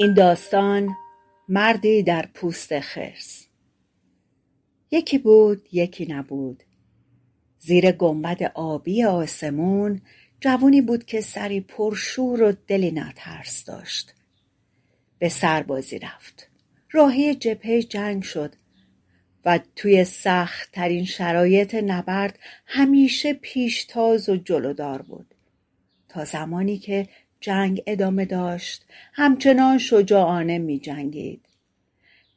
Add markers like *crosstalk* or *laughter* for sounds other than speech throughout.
این داستان مردی در پوست خرس. یکی بود یکی نبود. زیر گنبد آبی آسمون جوونی بود که سری پرشور و دلی نترس داشت. به سربازی رفت. راهی جبهه جنگ شد و توی سخت ترین شرایط نبرد همیشه پیشتاز و جلودار بود. تا زمانی که جنگ ادامه داشت همچنان شجاعانه می جنگید.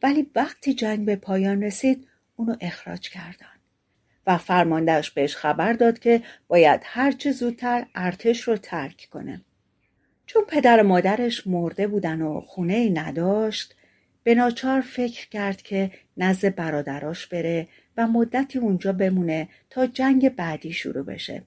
ولی وقتی جنگ به پایان رسید اونو اخراج کردن و فرماندهش بهش خبر داد که باید هرچه زودتر ارتش رو ترک کنه. چون پدر و مادرش مرده بودن و خونه ای نداشت به ناچار فکر کرد که نزد برادراش بره و مدتی اونجا بمونه تا جنگ بعدی شروع بشه.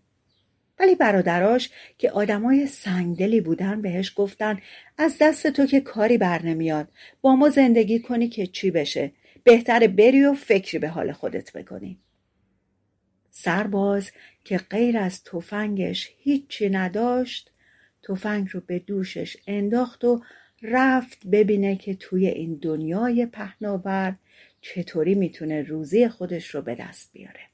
ولی برادراش که آدمای سنگدلی بودن بهش گفتن از دست تو که کاری بر نمیاد. با ما زندگی کنی که چی بشه؟ بهتره بری و فکری به حال خودت بکنی. سرباز که غیر از تفنگش هیچی نداشت تفنگ رو به دوشش انداخت و رفت ببینه که توی این دنیای پهناور چطوری می‌تونه روزی خودش رو به دست بیاره.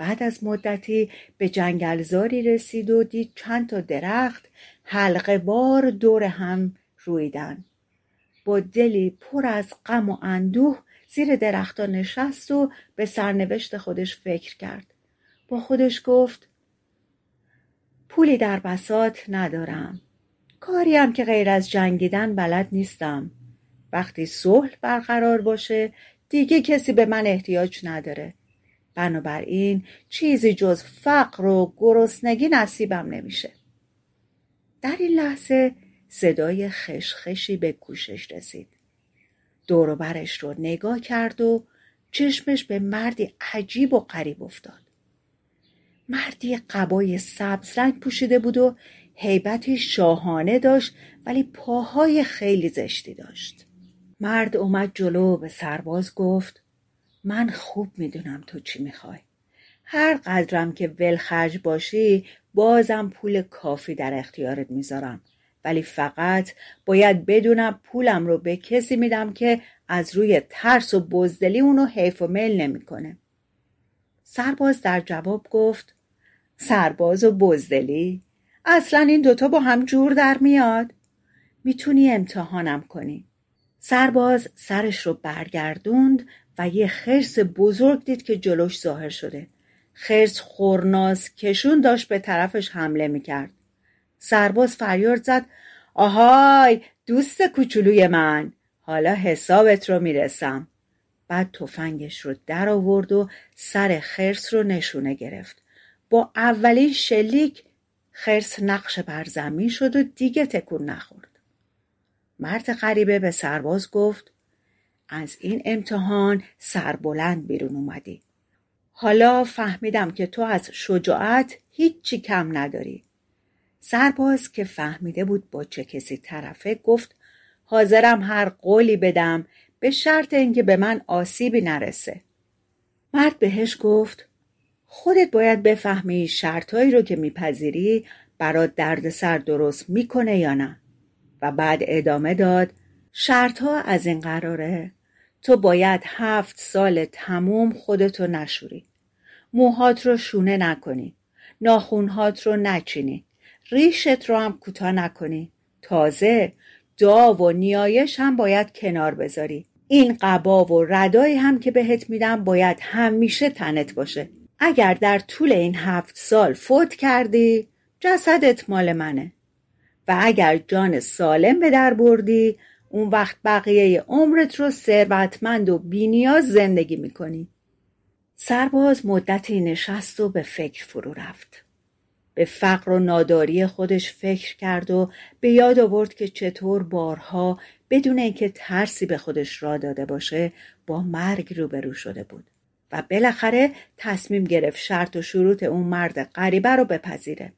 بعد از مدتی به جنگلزاری رسید و دید چند تا درخت حلقه بار دور هم رویدن. با دلی پر از غم و اندوه زیر درختها نشست و به سرنوشت خودش فکر کرد. با خودش گفت پولی در بسات ندارم. کاری هم که غیر از جنگیدن بلد نیستم. وقتی صلح برقرار باشه دیگه کسی به من احتیاج نداره. بنابراین چیزی جز فقر و گرسنگی نصیبم نمیشه. در این لحظه صدای خشخشی به گوشش رسید. دور برش رو نگاه کرد و چشمش به مردی عجیب و غریب افتاد. مردی قبای سبز رنگ پوشیده بود و هیبتی شاهانه داشت ولی پاهای خیلی زشتی داشت. مرد اومد جلو به سرباز گفت من خوب می‌دونم تو چی می‌خوای. هر قدرم که ولخرج باشی بازم پول کافی در اختیارت می‌ذارم. ولی فقط باید بدونم پولم رو به کسی میدم که از روی ترس و بزدلی اونو حیف و میل نمی‌کنه. سرباز در جواب گفت سرباز و بزدلی؟ اصلا این دوتا با هم جور در میاد. می‌تونی امتحانم کنی. سرباز سرش رو برگردوند و یه خرس بزرگ دید که جلوش ظاهر شده. خرس خورناس کشون داشت به طرفش حمله می‌کرد. سرباز فریاد زد آهای دوست کوچولوی من حالا حسابت رو می‌رسم. بعد تفنگش رو در آورد و سر خرس رو نشونه گرفت. با اولین شلیک خرس نقش بر زمین شد و دیگه تکون نخورد. مرد غریبه به سرباز گفت از این امتحان سربلند بیرون اومدی. حالا فهمیدم که تو از شجاعت هیچی کم نداری. سرباز که فهمیده بود با چه کسی طرفه گفت حاضرم هر قولی بدم به شرط اینکه به من آسیبی نرسه. مرد بهش گفت خودت باید بفهمی شرطهایی رو که میپذیری برات دردسر درست می‌کنه یا نه. و بعد ادامه داد شرطها از این قراره تو باید هفت سال تموم خودتو نشوری. موهات رو شونه نکنی. ناخونهات رو نچینی. ریشت رو هم کوتاه نکنی. تازه دعا و نیایش هم باید کنار بذاری. این قبا و ردایی هم که بهت میدم باید همیشه تنت باشه. اگر در طول این هفت سال فوت کردی جسدت مال منه. و اگر جان سالم به در بردی اون وقت بقیه عمرت رو ثروتمند و بینیاز زندگی می‌کنی سرباز مدتی نشست و به فکر فرو رفت. به فقر و ناداری خودش فکر کرد و به یاد آورد که چطور بارها بدون اینکه ترسی به خودش را داده باشه با مرگ روبرو شده بود و بالاخره تصمیم گرفت شرط و شروط اون مرد غریبه رو بپذیره.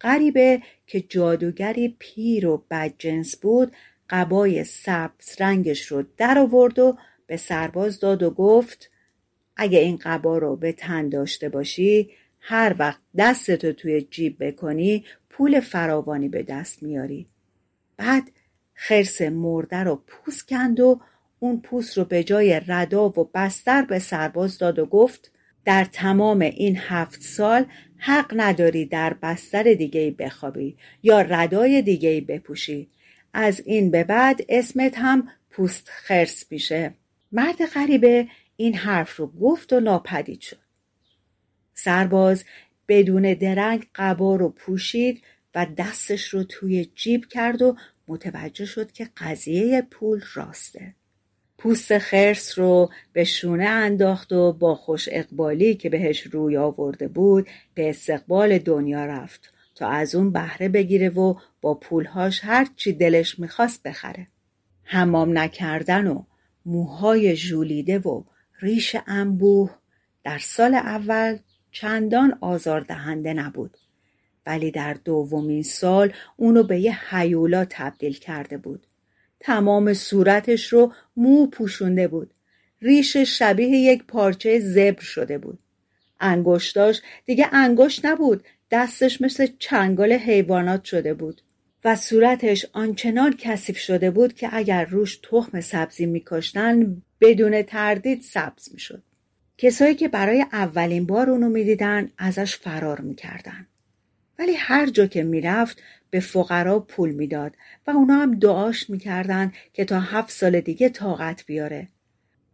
غریبه که جادوگری پیر و بدجنس بود قبای سبز رنگش رو در آورد و به سرباز داد و گفت اگه این قبا رو به تن داشته باشی هر وقت دستتو توی جیب بکنی پول فراوانی به دست میاری. بعد خرس مرده رو پوست کند و اون پوست رو به جای ردا و بستر به سرباز داد و گفت در تمام این هفت سال حق نداری در بستر دیگه بخوابی یا ردای دیگه بپوشی. از این به بعد اسمت هم پوست خرس میشه. مرد غریبه این حرف رو گفت و ناپدید شد. سرباز بدون درنگ قبا رو پوشید و دستش رو توی جیب کرد و متوجه شد که قضیه پول راسته. پوست خرس رو به شونه انداخت و با خوش اقبالی که بهش روی آورده بود به استقبال دنیا رفت. تا از اون بهره بگیره و با پولهاش هر چی دلش می‌خواست بخره. حمام نکردن و موهای ژولیده و ریش انبوه در سال اول چندان آزاردهنده نبود. ولی در دومین سال اونو به یه حیولا تبدیل کرده بود. تمام صورتش رو مو پوشونده بود. ریش شبیه یک پارچه زبر شده بود. انگشتاش دیگه انگشت نبود دستش مثل چنگال حیوانات شده بود و صورتش آنچنان کثیف شده بود که اگر روش تخم سبزی میکاشتن بدون تردید سبز می‌شد. کسایی که برای اولین بار اونو می‌دیدن ازش فرار می‌کردن. ولی هر جا که می‌رفت به فقرا پول می‌داد و اونا هم دعاش می‌کردن که تا هفت سال دیگه طاقت بیاره.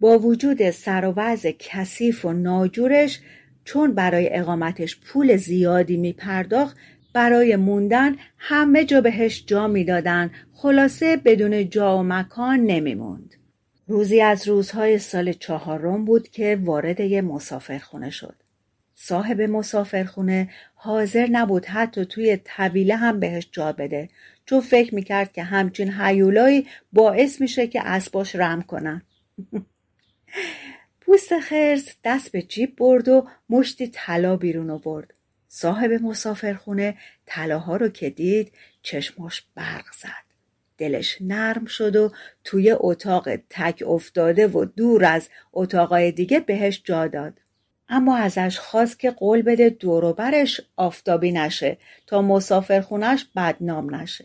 با وجود سر و وضع کثیف و ناجورش چون برای اقامتش پول زیادی میپرداخت برای موندن همه جا بهش جا می‌دادن. خلاصه بدون جا و مکان نمیموند. روزی از روزهای سال چهارم بود که وارد یه مسافرخونه شد. صاحب مسافرخونه حاضر نبود حتی توی طویله هم بهش جا بده. چون فکر می‌کرد که همچین حیولایی باعث میشه که اسباش رم کنن. *laughs* پوست خرس دست به جیب برد و مشتی طلا بیرون آورد. صاحب مسافرخونه طلاها رو که دید چشماش برق زد. دلش نرم شد و توی اتاق تک افتاده و دور از اتاقای دیگه بهش جا داد. اما ازش خواست که قول بده دوروبرش آفتابی نشه تا مسافرخونش بدنام نشه.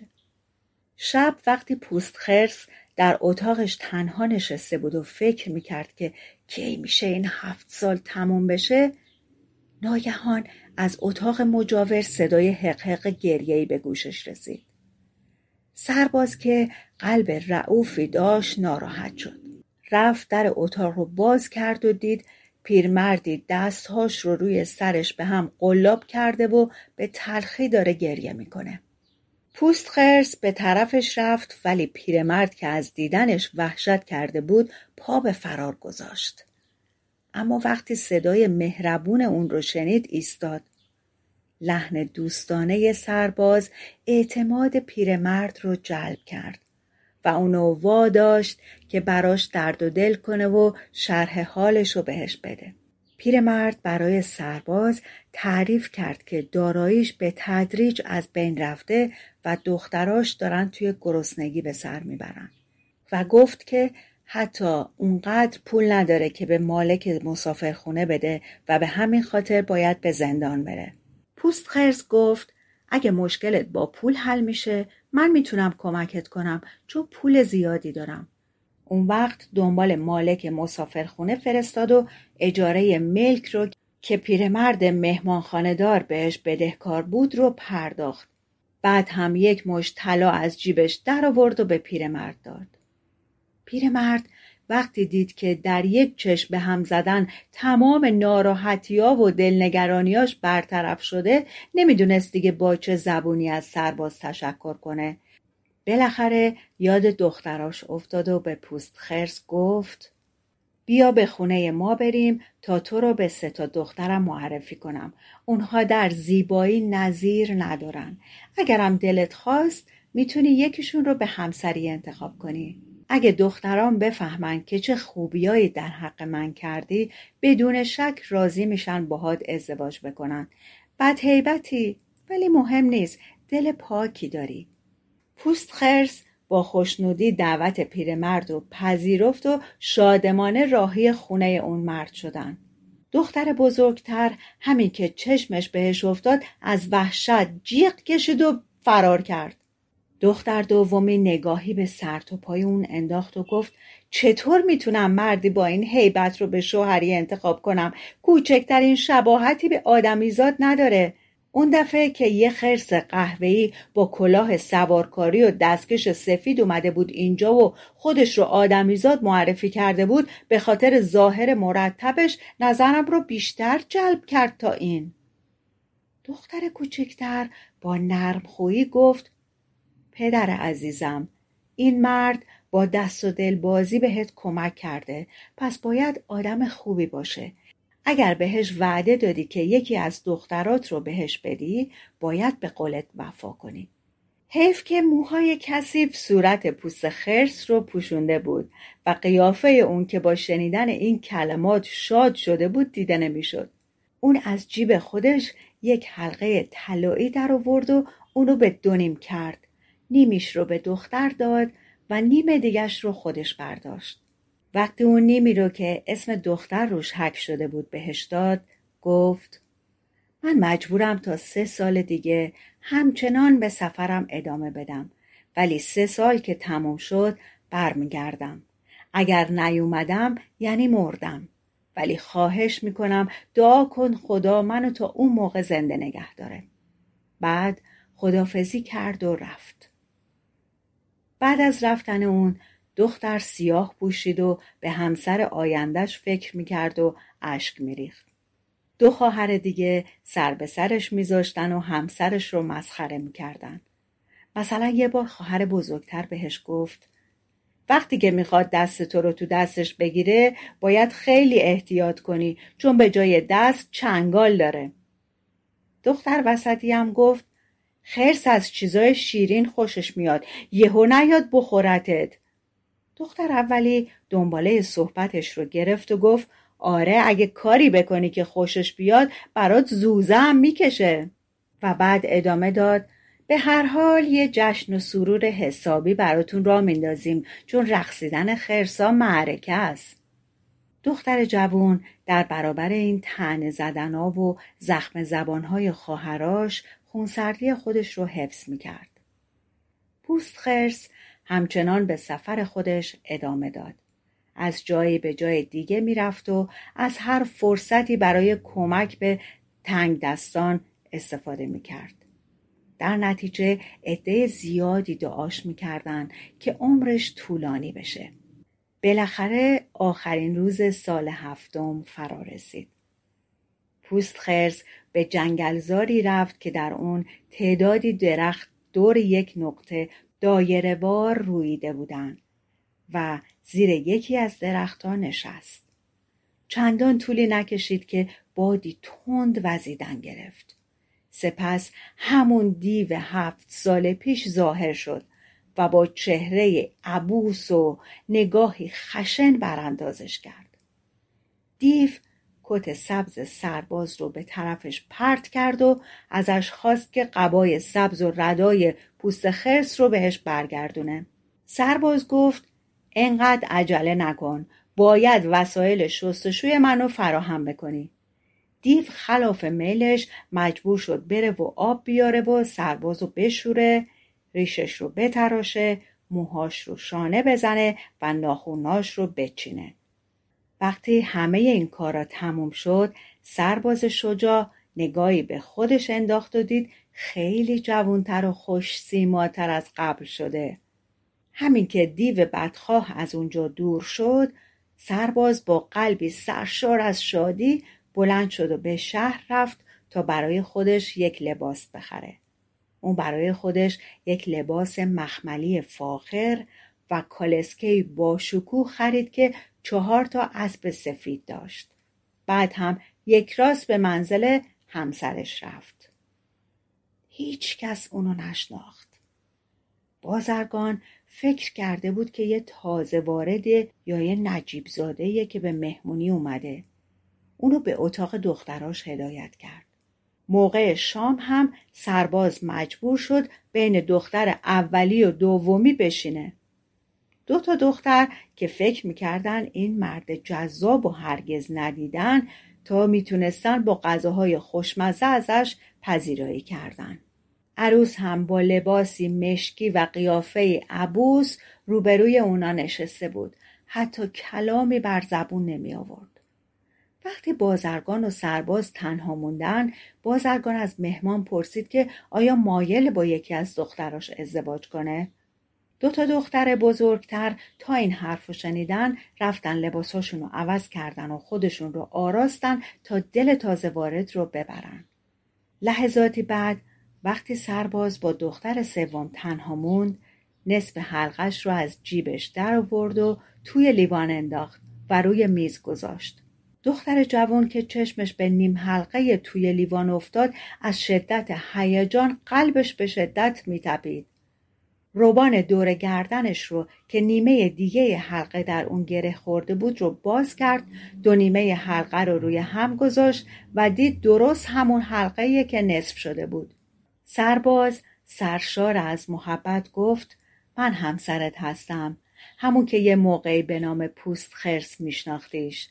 شب وقتی پوست خرس در اتاقش تنها نشسته بود و فکر می‌کرد که کی میشه این هفت سال تموم بشه. ناگهان از اتاق مجاور صدای حقحق گریهی به گوشش رسید. سرباز که قلب رعوفی داشت ناراحت شد. رفت در اتاق رو باز کرد و دید پیرمردی دستهاش رو روی سرش به هم قلاب کرده و به تلخی داره گریه می‌کنه. پوست خرس به طرفش رفت ولی پیرمرد که از دیدنش وحشت کرده بود پا به فرار گذاشت اما وقتی صدای مهربون اون رو شنید ایستاد لحن دوستانه سرباز اعتماد پیرمرد رو جلب کرد و اونو واداشت که براش درد و دل کنه و شرح حالش رو بهش بده. پیرمرد برای سرباز تعریف کرد که داراییش به تدریج از بین رفته و دختراش دارن توی گرسنگی به سر می‌برن و گفت که حتی اونقدر پول نداره که به مالک مسافرخونه بده و به همین خاطر باید به زندان بره. پوست خرس گفت اگه مشکلت با پول حل میشه من می‌تونم کمکت کنم چون پول زیادی دارم. اون وقت دنبال مالک مسافرخونه فرستاد و اجاره ملک رو که پیرمرد مهمانخانه دار بهش بدهکار بود رو پرداخت. بعد هم یک مش طلا از جیبش در آورد و به پیرمرد داد. پیرمرد وقتی دید که در یک چشم به هم زدن تمام ناراحتیا و دلنگرانیاش برطرف شده نمی‌دونست دیگه با چه زبونی از سرباز تشکر کنه بالاخره یاد دختراش افتاد و به پوست خرس گفت بیا به خونه ما بریم تا تو رو به سه تا دخترم معرفی کنم. اونها در زیبایی نظیر ندارن. اگرم دلت خواست می‌تونی یکیشون رو به همسری انتخاب کنی. اگه دختران بفهمن که چه خوبیایی در حق من کردی بدون شک راضی میشن باهات ازدواج بکنن. بد هیبتی ولی مهم نیست. دل پاکی داری. پوست خرس با خوشنودی دعوت پیرمرد و پذیرفت و شادمانه راهی خونه اون مرد شدن. دختر بزرگتر همین که چشمش بهش افتاد از وحشت جیغ کشید و فرار کرد. دختر دومی نگاهی به سر و پای اون انداخت و گفت چطور می‌تونم مردی با این هیبت رو به شوهری انتخاب کنم؟ کوچکترین شباهتی به آدمیزاد نداره. اون دفعه که یه خرس قهوه‌ای با کلاه سوارکاری و دستکش سفید اومده بود اینجا و خودش رو آدمیزاد معرفی کرده بود به خاطر ظاهر مرتبش نظرم رو بیشتر جلب کرد تا این. دختر کوچکتر با نرمخویی گفت پدر عزیزم این مرد با دست و دل بازی بهت کمک کرده پس باید آدم خوبی باشه. اگر بهش وعده دادی که یکی از دخترات رو بهش بدی باید به قولت وفا کنی حیف که موهای کثیف صورت پوست خرس رو پوشونده بود و قیافه اون که با شنیدن این کلمات شاد شده بود دیده نمی‌شد. اون از جیب خودش یک حلقه طلایی در آورد و اونو به دونیم کرد. نیمیش رو به دختر داد و نیم دیگش رو خودش برداشت. وقتی اون نیمی رو که اسم دختر روش حک شده بود بهش داد گفت من مجبورم تا سه سال دیگه همچنان به سفرم ادامه بدم ولی سه سال که تموم شد برمیگردم. اگر نیومدم یعنی مردم. ولی خواهش می‌کنم دعا کن خدا منو تا اون موقع زنده نگه داره. بعد خدافزی کرد و رفت. بعد از رفتن اون دختر سیاه پوشید و به همسر آیندهش فکر می‌کرد و اشک میریخت. دو خواهر دیگه سر به سرش میذاشتن و همسرش رو مسخره می‌کردن. مثلا یه بار خواهر بزرگتر بهش گفت وقتی که می‌خواد دست تو رو تو دستش بگیره باید خیلی احتیاط کنی چون به جای دست چنگال داره. دختر وسطی هم گفت خرس از چیزای شیرین خوشش میاد یهو نیاد بخورتت دختر اولی دنباله صحبتش رو گرفت و گفت آره اگه کاری بکنی که خوشش بیاد برات زوزه هم می‌کشه. و بعد ادامه داد به هر حال یه جشن و سرور حسابی براتون را میندازیم چون رقصیدن خرسا معرکه است. دختر جوون در برابر این تن زدنا و زخم زبانهای خواهراش خونسردی خودش رو حفظ می‌کرد. پوست خرس همچنان به سفر خودش ادامه داد. از جایی به جای دیگه می‌رفت و از هر فرصتی برای کمک به تنگ دستان استفاده می‌کرد. در نتیجه عده زیادی دعاش می‌کردند که عمرش طولانی بشه. بالاخره آخرین روز سال هفتم فرا رسید. پوست خرس به جنگلزاری رفت که در اون تعدادی درخت دور یک نقطه دایره بار رویده بودند و زیر یکی از درختها نشست. چندان طولی نکشید که بادی تند وزیدن گرفت. سپس همون دیو هفت سال پیش ظاهر شد و با چهره عبوس و نگاهی خشن براندازش کرد. دیو کت سبز سرباز رو به طرفش پرت کرد و ازش خواست که قبای سبز و ردای پوست خرس رو بهش برگردونه. سرباز گفت انقدر عجله نکن. باید وسایل شستشوی منو فراهم بکنی. دیو خلاف میلش مجبور شد بره و آب بیاره و سرباز رو بشوره ریشش رو بتراشه موهاش رو شانه بزنه و ناخوناش رو بچینه. وقتی همه این کارا تموم شد سرباز شجاع نگاهی به خودش انداخت و دید خیلی جوانتر و خوش سیماتر از قبل شده. همین که دیو بدخواه از اونجا دور شد سرباز با قلبی سرشار از شادی بلند شد و به شهر رفت تا برای خودش یک لباس بخره. اون برای خودش یک لباس مخملی فاخر و کالسکه با شکوه خرید که چهار تا اسب سفید داشت. بعد هم یک راست به منزل همسرش رفت. هیچ کس اونو نشناخت. بازرگان فکر کرده بود که یه تازه وارده یا یه نجیب زاده که به مهمونی اومده. اونو به اتاق دختراش هدایت کرد. موقع شام هم سرباز مجبور شد بین دختر اولی و دومی بشینه. دو تا دختر که فکر می‌کردن این مرد جذاب و هرگز ندیدن تا می‌تونستن با غذاهای خوشمزه ازش پذیرایی کردن. عروس هم با لباسی مشکی و قیافه عبوس روبروی اونا نشسته بود. حتی کلامی بر زبون نمی آورد. وقتی بازرگان و سرباز تنها موندن بازرگان از مهمان پرسید که آیا مایل با یکی از دختراش ازدواج کنه دو تا دختر بزرگتر تا این حرف شنیدن رفتن لباساشون رو عوض کردن و خودشون رو آراستن تا دل تازه وارد رو ببرن. لحظاتی بعد وقتی سرباز با دختر سوم تنها موند نصف حلقش رو از جیبش در آورد و توی لیوان انداخت و روی میز گذاشت. دختر جوان که چشمش به نیم حلقه توی لیوان افتاد از شدت هیجان قلبش به شدت میتپید. روبان دور گردنش رو که نیمه دیگه حلقه در اون گره خورده بود رو باز کرد. دو نیمه حلقه رو روی هم گذاشت و دید درست همون حلقه که نصف شده بود. سرباز سرشار از محبت گفت من همسرت هستم. همون که یه موقعی به نام پوست خرس میشناختیش.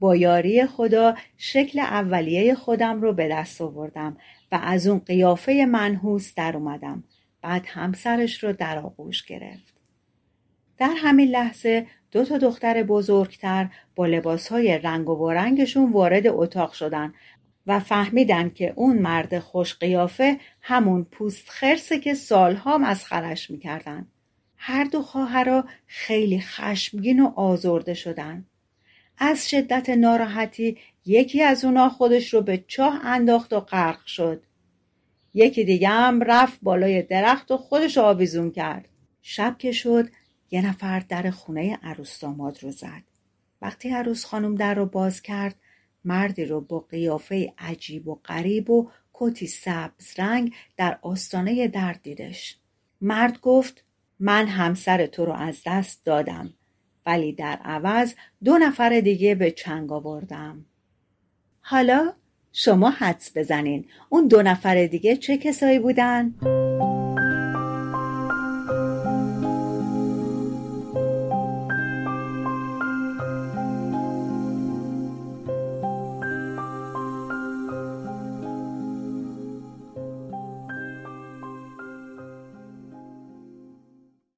با یاری خدا شکل اولیه خودم رو به دست آوردم و از اون قیافه منحوس در اومدم. بعد همسرش رو در آغوش گرفت. در همین لحظه دو تا دختر بزرگتر با لباسهای رنگ و رنگشون وارد اتاق شدن و فهمیدن که اون مرد خوش قیافه همون پوست خرسه که سالها مسخرش می‌کردن. هر دو خواهرها خیلی خشمگین و آزرده شدن. از شدت ناراحتی یکی از اونا خودش رو به چاه انداخت و غرق شد. یکی دیگه هم رفت بالای درخت و خودش آویزون کرد. شب که شد یه نفر در خونه عروس داماد رو زد. وقتی عروس خانم در رو باز کرد مردی رو با قیافه عجیب و غریب و کتی سبز رنگ در آستانه در دیدش. مرد گفت من همسر تو رو از دست دادم ولی در عوض دو نفر دیگه به چنگ آوردم. حالا؟ شما حدس بزنین اون دو نفر دیگه چه کسایی بودن؟